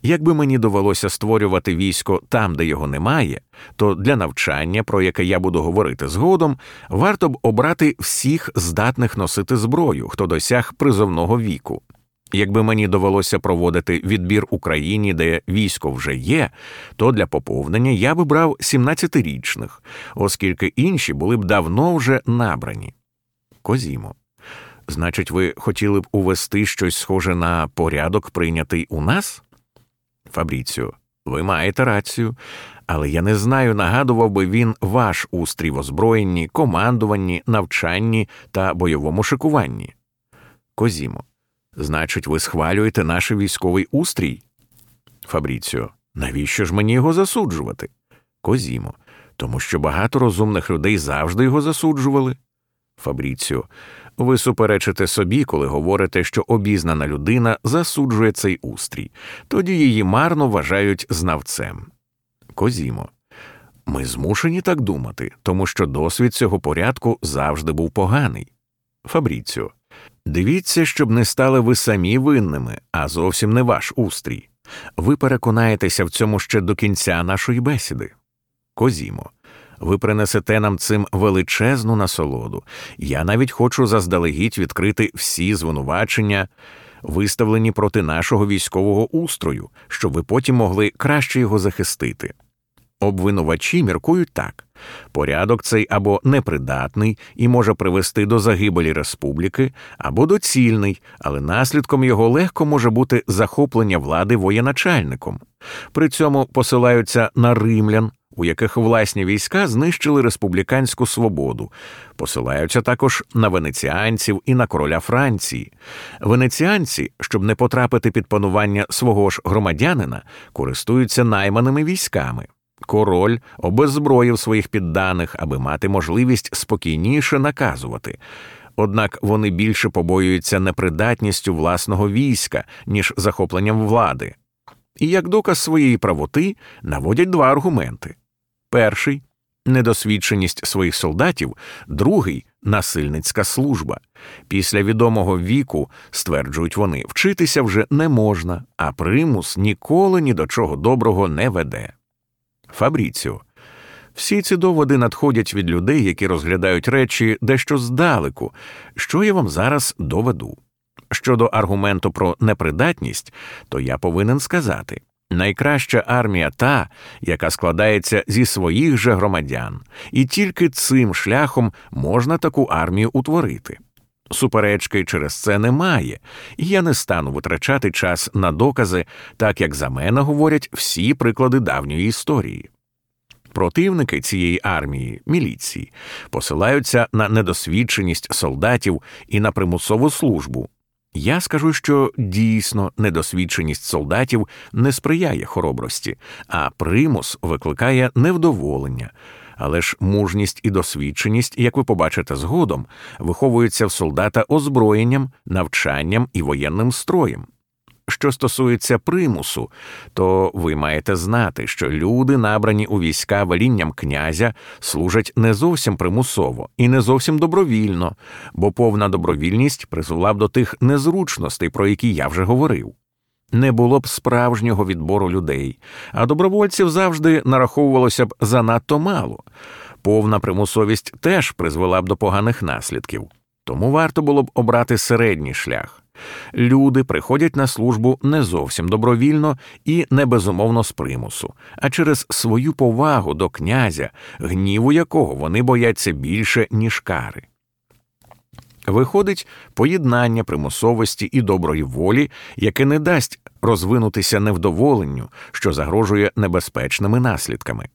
Якби мені довелося створювати військо там, де його немає, то для навчання, про яке я буду говорити згодом, варто б обрати всіх здатних носити зброю, хто досяг призовного віку. Якби мені довелося проводити відбір Україні, де військо вже є, то для поповнення я би брав 17-річних, оскільки інші були б давно вже набрані. Козімо. Значить, ви хотіли б увести щось схоже на порядок, прийнятий у нас? Фабріціо, ви маєте рацію, але я не знаю, нагадував би він ваш устрій в озброєнні, командуванні, навчанні та бойовому шикуванні. Козімо. Значить, ви схвалюєте наш військовий устрій? Фабріціо, навіщо ж мені його засуджувати? Козімо, тому що багато розумних людей завжди його засуджували. Фабріціо, ви суперечите собі, коли говорите, що обізнана людина засуджує цей устрій, тоді її марно вважають знавцем. Козімо. Ми змушені так думати, тому що досвід цього порядку завжди був поганий. Фабріціо. Дивіться, щоб не стали ви самі винними, а зовсім не ваш устрій. Ви переконаєтеся в цьому ще до кінця нашої бесіди. Козімо, ви принесете нам цим величезну насолоду. Я навіть хочу заздалегідь відкрити всі звинувачення, виставлені проти нашого військового устрою, щоб ви потім могли краще його захистити. Обвинувачі міркують так Порядок цей або непридатний і може привести до загибелі республіки, або доцільний, але наслідком його легко може бути захоплення влади воєначальником. При цьому посилаються на римлян, у яких власні війська знищили республіканську свободу, посилаються також на венеціанців і на короля Франції. Венеціанці, щоб не потрапити під панування свого ж громадянина, користуються найманими військами. Король обеззброїв своїх підданих, аби мати можливість спокійніше наказувати. Однак вони більше побоюються непридатністю власного війська, ніж захопленням влади. І як доказ своєї правоти наводять два аргументи перший недосвідченість своїх солдатів, другий насильницька служба. Після відомого віку, стверджують вони, вчитися вже не можна, а примус ніколи ні до чого доброго не веде. Фабріціо. Всі ці доводи надходять від людей, які розглядають речі дещо здалеку, що я вам зараз доведу. Щодо аргументу про непридатність, то я повинен сказати найкраща армія та, яка складається зі своїх же громадян, і тільки цим шляхом можна таку армію утворити. Суперечки через це немає, і я не стану витрачати час на докази, так як за мене говорять всі приклади давньої історії. Противники цієї армії, міліції, посилаються на недосвідченість солдатів і на примусову службу. Я скажу, що дійсно недосвідченість солдатів не сприяє хоробрості, а примус викликає невдоволення. Але ж мужність і досвідченість, як ви побачите згодом, виховуються в солдата озброєнням, навчанням і воєнним строєм. Що стосується примусу, то ви маєте знати, що люди, набрані у війська велінням князя, служать не зовсім примусово і не зовсім добровільно, бо повна добровільність призвела б до тих незручностей, про які я вже говорив. Не було б справжнього відбору людей, а добровольців завжди нараховувалося б занадто мало. Повна примусовість теж призвела б до поганих наслідків, тому варто було б обрати середній шлях. Люди приходять на службу не зовсім добровільно і не безумовно з примусу, а через свою повагу до князя, гніву якого вони бояться більше, ніж кари. Виходить поєднання примусовості і доброї волі, яке не дасть розвинутися невдоволенню, що загрожує небезпечними наслідками.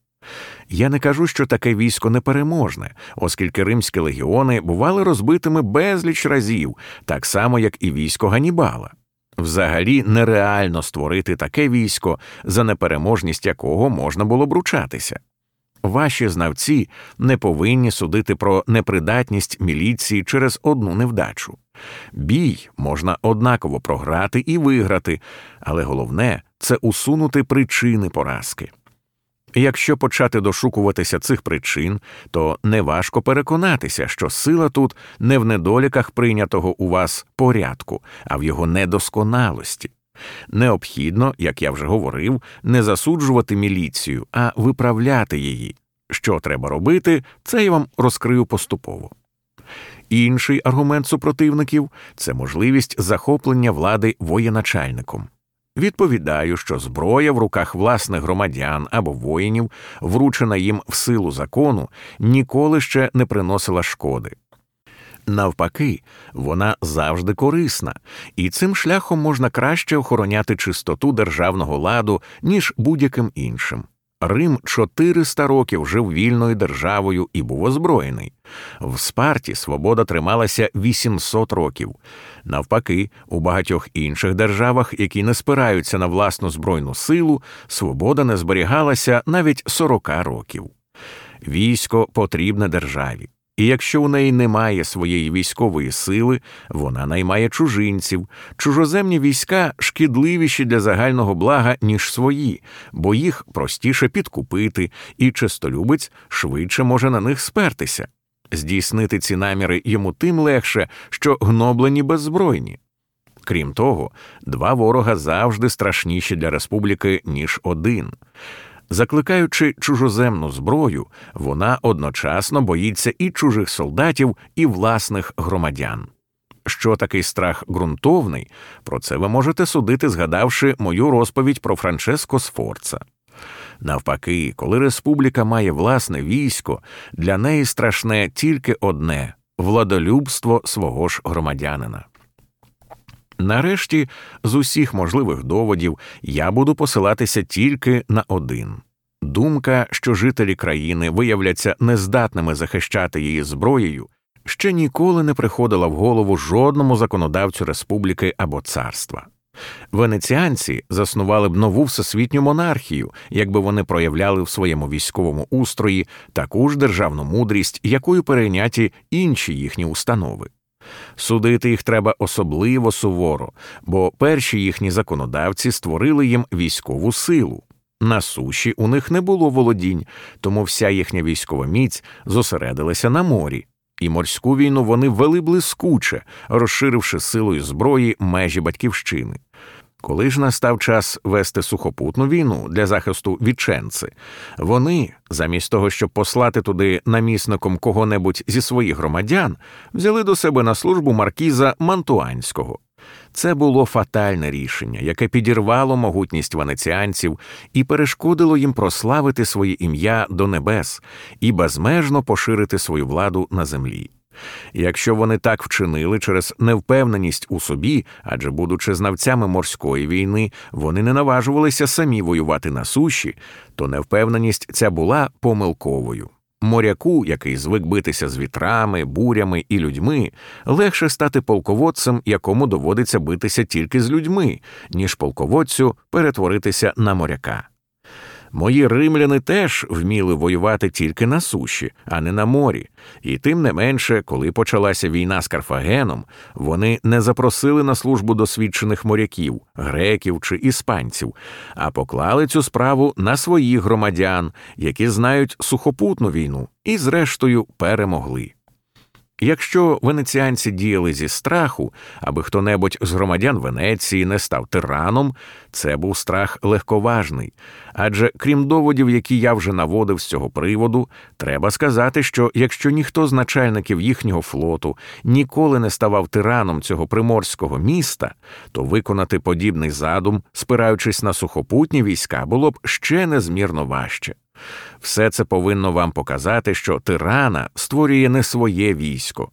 Я не кажу, що таке військо непереможне, оскільки римські легіони бували розбитими безліч разів, так само, як і військо Ганібала. Взагалі нереально створити таке військо, за непереможність якого можна було б ручатися. Ваші знавці не повинні судити про непридатність міліції через одну невдачу. Бій можна однаково програти і виграти, але головне це усунути причини поразки. Якщо почати дошукуватися цих причин, то неважко переконатися, що сила тут не в недоліках прийнятого у вас порядку, а в його недосконалості. Необхідно, як я вже говорив, не засуджувати міліцію, а виправляти її. Що треба робити, це я вам розкрию поступово. Інший аргумент супротивників це можливість захоплення влади воєначальником. Відповідаю, що зброя в руках власних громадян або воїнів, вручена їм в силу закону, ніколи ще не приносила шкоди. Навпаки, вона завжди корисна, і цим шляхом можна краще охороняти чистоту державного ладу, ніж будь-яким іншим. Рим 400 років жив вільною державою і був озброєний. В Спарті свобода трималася 800 років. Навпаки, у багатьох інших державах, які не спираються на власну збройну силу, свобода не зберігалася навіть 40 років. Військо потрібне державі. І якщо у неї немає своєї військової сили, вона наймає чужинців. Чужоземні війська шкідливіші для загального блага, ніж свої, бо їх простіше підкупити, і чистолюбець швидше може на них спертися. Здійснити ці наміри йому тим легше, що гноблені беззбройні. Крім того, два ворога завжди страшніші для республіки, ніж один. Закликаючи чужоземну зброю, вона одночасно боїться і чужих солдатів, і власних громадян. Що такий страх ґрунтовний, про це ви можете судити, згадавши мою розповідь про Франческо Сфорца. Навпаки, коли республіка має власне військо, для неї страшне тільки одне владолюбство свого ж громадянина. Нарешті, з усіх можливих доводів, я буду посилатися тільки на один. Думка, що жителі країни виявляться нездатними захищати її зброєю, ще ніколи не приходила в голову жодному законодавцю республіки або царства. Венеціанці заснували б нову всесвітню монархію, якби вони проявляли в своєму військовому устрої таку ж державну мудрість, якою перейняті інші їхні установи. Судити їх треба особливо суворо, бо перші їхні законодавці створили їм військову силу. На суші у них не було володінь, тому вся їхня військова міць зосередилася на морі, і морську війну вони вели блискуче, розширивши силою зброї межі батьківщини. Коли ж настав час вести сухопутну війну для захисту віченци, вони, замість того, щоб послати туди намісником кого-небудь зі своїх громадян, взяли до себе на службу маркіза Мантуанського. Це було фатальне рішення, яке підірвало могутність венеціанців і перешкодило їм прославити своє ім'я до небес і безмежно поширити свою владу на землі. Якщо вони так вчинили через невпевненість у собі, адже, будучи знавцями морської війни, вони не наважувалися самі воювати на суші, то невпевненість ця була помилковою. Моряку, який звик битися з вітрами, бурями і людьми, легше стати полководцем, якому доводиться битися тільки з людьми, ніж полководцю перетворитися на моряка. Мої римляни теж вміли воювати тільки на суші, а не на морі, і тим не менше, коли почалася війна з Карфагеном, вони не запросили на службу досвідчених моряків, греків чи іспанців, а поклали цю справу на своїх громадян, які знають сухопутну війну, і, зрештою, перемогли. Якщо венеціанці діяли зі страху, аби хто небудь з громадян Венеції не став тираном, це був страх легковажний. Адже крім доводів, які я вже наводив з цього приводу, треба сказати, що якщо ніхто з начальників їхнього флоту ніколи не ставав тираном цього приморського міста, то виконати подібний задум, спираючись на сухопутні війська, було б ще незмірно важче. Все це повинно вам показати, що тирана створює не своє військо,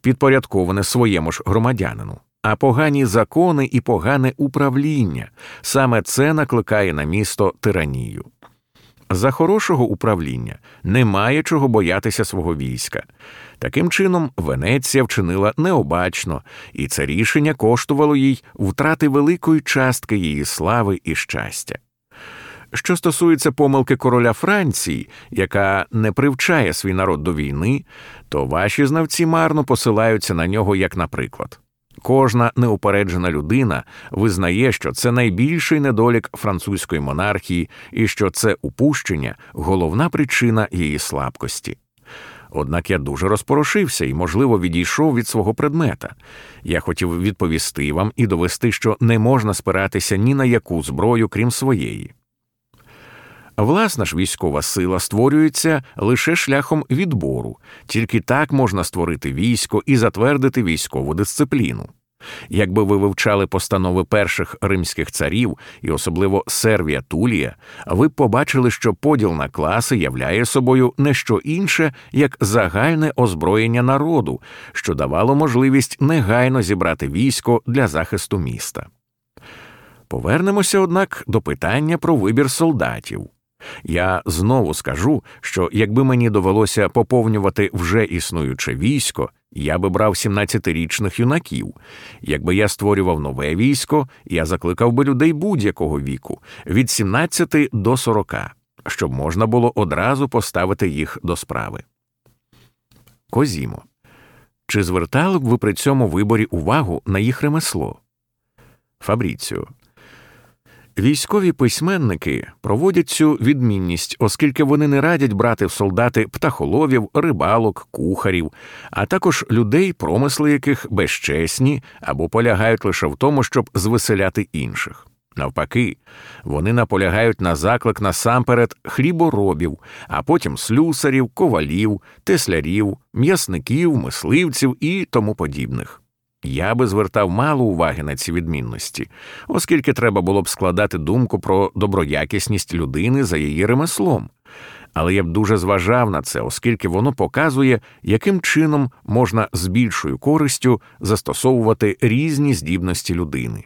підпорядковане своєму ж громадянину, а погані закони і погане управління саме це накликає на місто тиранію. За хорошого управління немає чого боятися свого війська. Таким чином, Венеція вчинила необачно, і це рішення коштувало їй втрати великої частки її слави і щастя. Що стосується помилки короля Франції, яка не привчає свій народ до війни, то ваші знавці марно посилаються на нього як наприклад. Кожна неупереджена людина визнає, що це найбільший недолік французької монархії і що це упущення головна причина її слабкості. Однак я дуже розпорошився і, можливо, відійшов від свого предмета. Я хотів відповісти вам і довести, що не можна спиратися ні на яку зброю, крім своєї. Власна ж військова сила створюється лише шляхом відбору, тільки так можна створити військо і затвердити військову дисципліну. Якби ви вивчали постанови перших римських царів і особливо Сервія Тулія, ви б побачили, що поділ на класи являє собою не що інше, як загальне озброєння народу, що давало можливість негайно зібрати військо для захисту міста. Повернемося, однак, до питання про вибір солдатів. Я знову скажу, що якби мені довелося поповнювати вже існуюче військо, я би брав 17-річних юнаків. Якби я створював нове військо, я закликав би людей будь-якого віку від 17 до 40, щоб можна було одразу поставити їх до справи. Козімо. Чи звертали б ви при цьому виборі увагу на їх ремесло? Фабріціо. Військові письменники проводять цю відмінність, оскільки вони не радять брати в солдати птахоловів, рибалок, кухарів, а також людей, промисли яких безчесні або полягають лише в тому, щоб звеселяти інших. Навпаки, вони наполягають на заклик насамперед хліборобів, а потім слюсарів, ковалів, теслярів, м'ясників, мисливців і тому подібних. Я би звертав мало уваги на ці відмінності, оскільки треба було б складати думку про доброякісність людини за її ремеслом. Але я б дуже зважав на це, оскільки воно показує, яким чином можна з більшою користю застосовувати різні здібності людини.